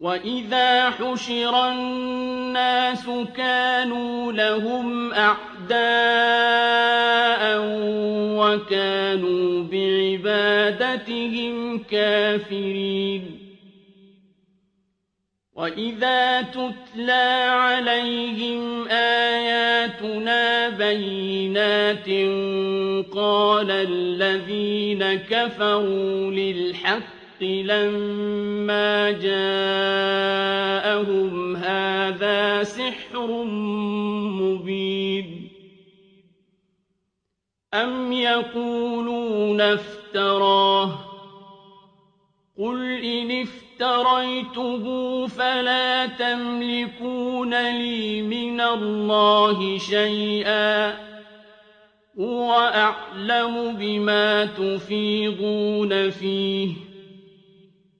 وَإِذَا حُشِرَ النَّاسُ كَانُوا لَهُمْ أَعْدَاءً وَكَانُوا بِعِبَادَتِهِمْ كَافِرِينَ وَإِذَا تُتْلَىٰ عَلَيْهِمْ آيَاتُنَا بَيِّنَاتٍ قَالَ الَّذِينَ كَفَرُوا لِلْحَقِّ لَمَّا جَاءَهُمْ هَٰذَا سِحْرٌ مُّبِينٌ أَمْ يَقُولُونَ افْتَرَاهُ ۖ قُلْ إِنِ افْتَرَيْتُهُ فَلَا تَمْلِكُونَ لِي مِنَ اللَّهِ شَيْئًا ۖ هُوَ أَعْلَمُ بِمَا تُفِيضُونَ فِيهِ ۖ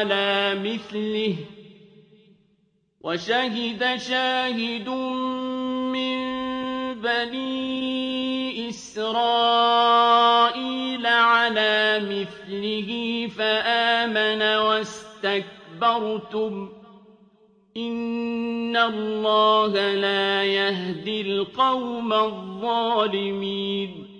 عَلَىٰ مِثْلِهِ وَشَهِدَ شَاهِدٌ مِّن بَنِي إِسْرَائِيلَ عَلَىٰ مِثْلِهِ فَآمَنَ وَاسْتَكْبَرْتُمْ ۖ. إِنَّ اللَّهَ لَا يَهْدِي الْقَوْمَ الظَّالِمِينَ.